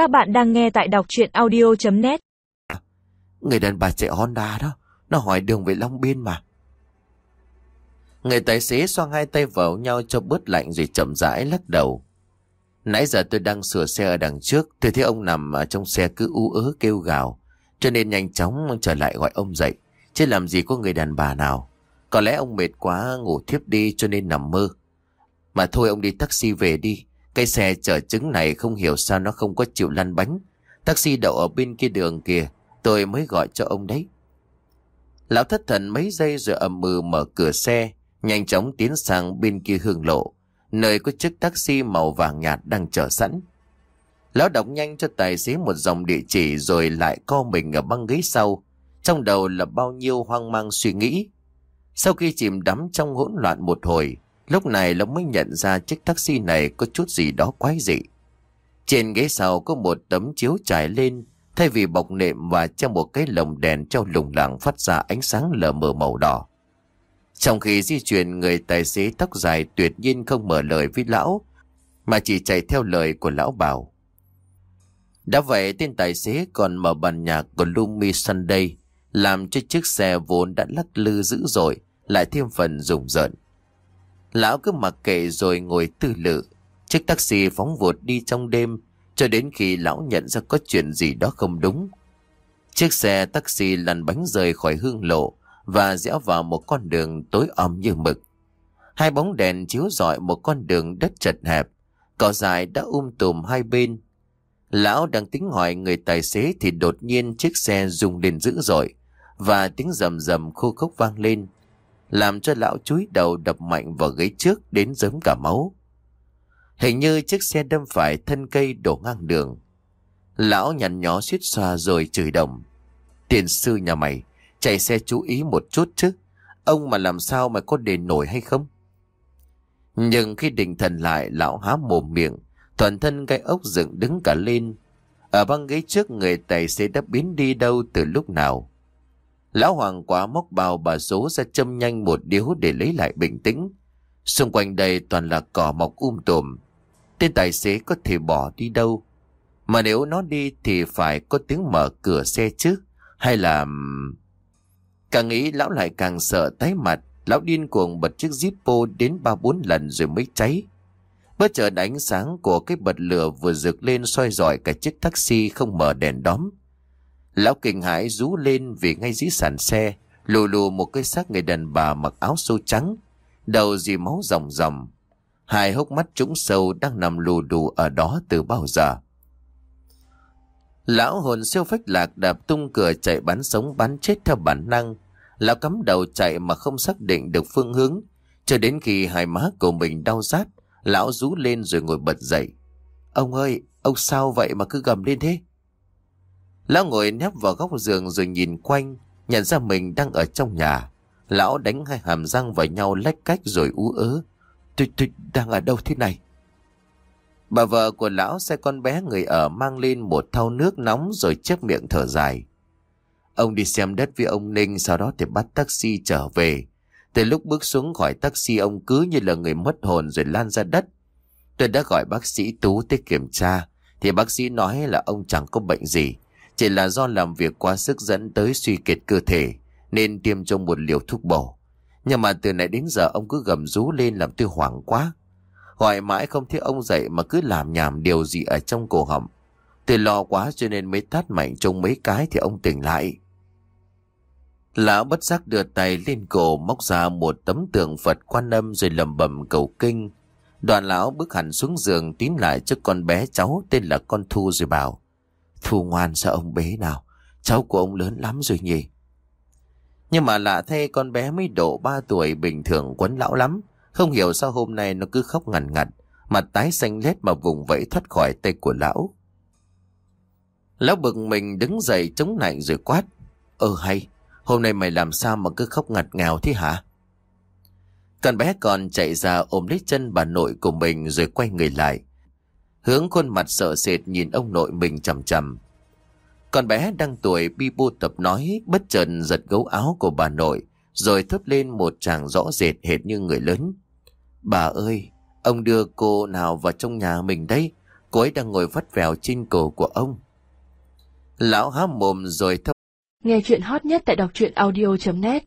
Các bạn đang nghe tại đọc chuyện audio.net à, Người đàn bà chạy Honda đó, Nó hỏi đường về Long Biên mà. Người tài xế xoang hai tay vào nhau cho bớt lạnh rồi chậm rãi lắc đầu. Nãy giờ tôi đang sửa xe ở đằng trước, Tôi thấy ông nằm ở trong xe cứ u ớ kêu gào, Cho nên nhanh chóng trở lại gọi ông dậy. Chứ làm gì có người đàn bà nào. Có lẽ ông mệt quá, ngủ thiếp đi cho nên nằm mơ. Mà thôi ông đi taxi về đi. Cái xe chở trứng này không hiểu sao nó không có chịu lăn bánh. Taxi đậu ở bên kia đường kìa, Tôi mới gọi cho ông đấy. Lão thất thần mấy giây rồi ầm mừ mở cửa xe, Nhanh chóng tiến sang bên kia hương lộ, Nơi có chiếc taxi màu vàng nhạt đang chờ sẵn. Lão đọc nhanh cho tài xế một dòng địa chỉ Rồi lại co mình ở băng ghế sau, Trong đầu là bao nhiêu hoang mang suy nghĩ. Sau khi chìm đắm trong hỗn loạn một hồi Lúc này lão mới nhận ra chiếc taxi này có chút gì đó quái dị. Trên ghế sau có một tấm chiếu trải lên, Thay vì bọc nệm và trong một cái lồng đèn treo lủng lẳng phát ra ánh sáng lờ mờ màu đỏ. Trong khi di chuyển, người tài xế tóc dài tuyệt nhiên không mở lời với lão, Mà chỉ chạy theo lời của lão bảo. Đã vậy, tên tài xế còn mở bàn nhạc của Lumi Sunday, Làm cho chiếc xe vốn đã lắc lư dữ dội, Lại thêm phần rùng rợn. Lão cứ mặc kệ rồi ngồi tư lự Chiếc taxi phóng vụt đi trong đêm Cho đến khi lão nhận ra có chuyện gì đó không đúng Chiếc xe taxi lăn bánh rời khỏi hương lộ và rẽ vào một con đường tối om như mực. Hai bóng đèn chiếu rọi một con đường đất chật hẹp, cỏ dài đã um tùm hai bên. Lão đang tính hỏi người tài xế thì đột nhiên chiếc xe rung lên dữ dội và tiếng rầm rầm khô khốc vang lên, làm cho lão chúi đầu đập mạnh vào ghế trước đến giấm cả máu. Hình như chiếc xe đâm phải thân cây đổ ngang đường. Lão nhằn nhó suýt xoa rồi chửi đồng. Tiền sư nhà mày, Chạy xe chú ý một chút chứ Ông mà làm sao mà có đền nổi hay không Nhưng khi định thần lại Lão há mồm miệng Toàn thân gai ốc dựng đứng cả lên Ở băng ghế trước người tài xế đã biến đi đâu từ lúc nào Lão hoàng quá móc bào bà số ra châm nhanh một điếu để lấy lại bình tĩnh. Xung quanh đây toàn là cỏ mọc um tùm. Tên tài xế có thể bỏ đi đâu? Mà nếu nó đi thì phải có tiếng mở cửa xe chứ? Hay là... Càng nghĩ lão lại càng sợ tái mặt. Lão điên cuồng bật chiếc Zippo đến ba bốn lần rồi mới cháy. Bất chợt ánh sáng của cái bật lửa vừa rực lên soi rọi cả chiếc taxi không mở đèn đóm. Lão kinh hãi rú lên vì ngay dưới sàn xe, lù lù một cái xác người đàn bà mặc áo sâu trắng, đầu dì máu ròng ròng. Hai hốc mắt trũng sâu đang nằm lù đù ở đó từ bao giờ. Lão hồn siêu phách lạc đạp tung cửa chạy bắn sống bắn chết theo bản năng. Lão cắm đầu chạy mà không xác định được phương hướng. Cho đến khi hai má của mình đau rát, lão rú lên rồi ngồi bật dậy. Ông ơi, ông sao vậy mà cứ gầm lên thế? Lão ngồi nép vào góc giường rồi nhìn quanh, nhận ra mình đang ở trong nhà. Lão đánh hai hàm răng vào nhau lách cách rồi ú ớ. Tôi, tôi đang ở đâu thế này? Bà vợ của lão xe con bé người ở mang lên một thau nước nóng rồi chép miệng thở dài. Ông đi xem đất với ông Ninh sau đó thì bắt taxi trở về. Từ lúc bước xuống khỏi taxi ông cứ như là người mất hồn rồi lan ra đất. Tôi đã gọi bác sĩ Tú tới kiểm tra thì bác sĩ nói là ông chẳng có bệnh gì. Chỉ là do làm việc quá sức dẫn tới suy kiệt cơ thể, nên tiêm cho một liều thuốc bổ. Nhưng mà từ nãy đến giờ ông cứ gầm rú lên làm tôi hoảng quá. Hỏi mãi không thấy ông dậy mà cứ làm nhảm điều gì ở trong cổ họng. Tôi lo quá cho nên mới tát mạnh trong mấy cái thì ông tỉnh lại. Lão bất giác đưa tay lên cổ, móc ra một tấm tượng Phật quan âm rồi lầm bầm cầu kinh. Đoàn lão bước hẳn xuống giường tím lại trước con bé cháu tên là con Thu rồi bảo. Thu ngoan sao ông bế nào, cháu của ông lớn lắm rồi nhỉ. Nhưng mà lạ thay con bé mới độ 3 tuổi bình thường quấn lão lắm. Không hiểu sao hôm nay nó cứ khóc ngằn ngặt, mặt tái xanh lét mà vùng vẫy thoát khỏi tay của lão. Lão bực mình đứng dậy chống nạnh rồi quát. ơ hay, hôm nay mày làm sao mà cứ khóc ngặt ngào thế hả? Con bé còn chạy ra ôm lấy chân bà nội của mình rồi quay người lại. Hướng khuôn mặt sợ sệt nhìn ông nội mình chầm chầm. Con bé đang tuổi bi bu tập nói bất chợt giật gấu áo của bà nội rồi thốt lên một tràng rõ rệt hệt như người lớn. Bà ơi, ông đưa cô nào vào trong nhà mình đấy, Cô ấy đang ngồi vắt vèo trên cổ của ông. Lão há mồm rồi thấp. Nghe chuyện hot nhất tại đọc truyện audio.net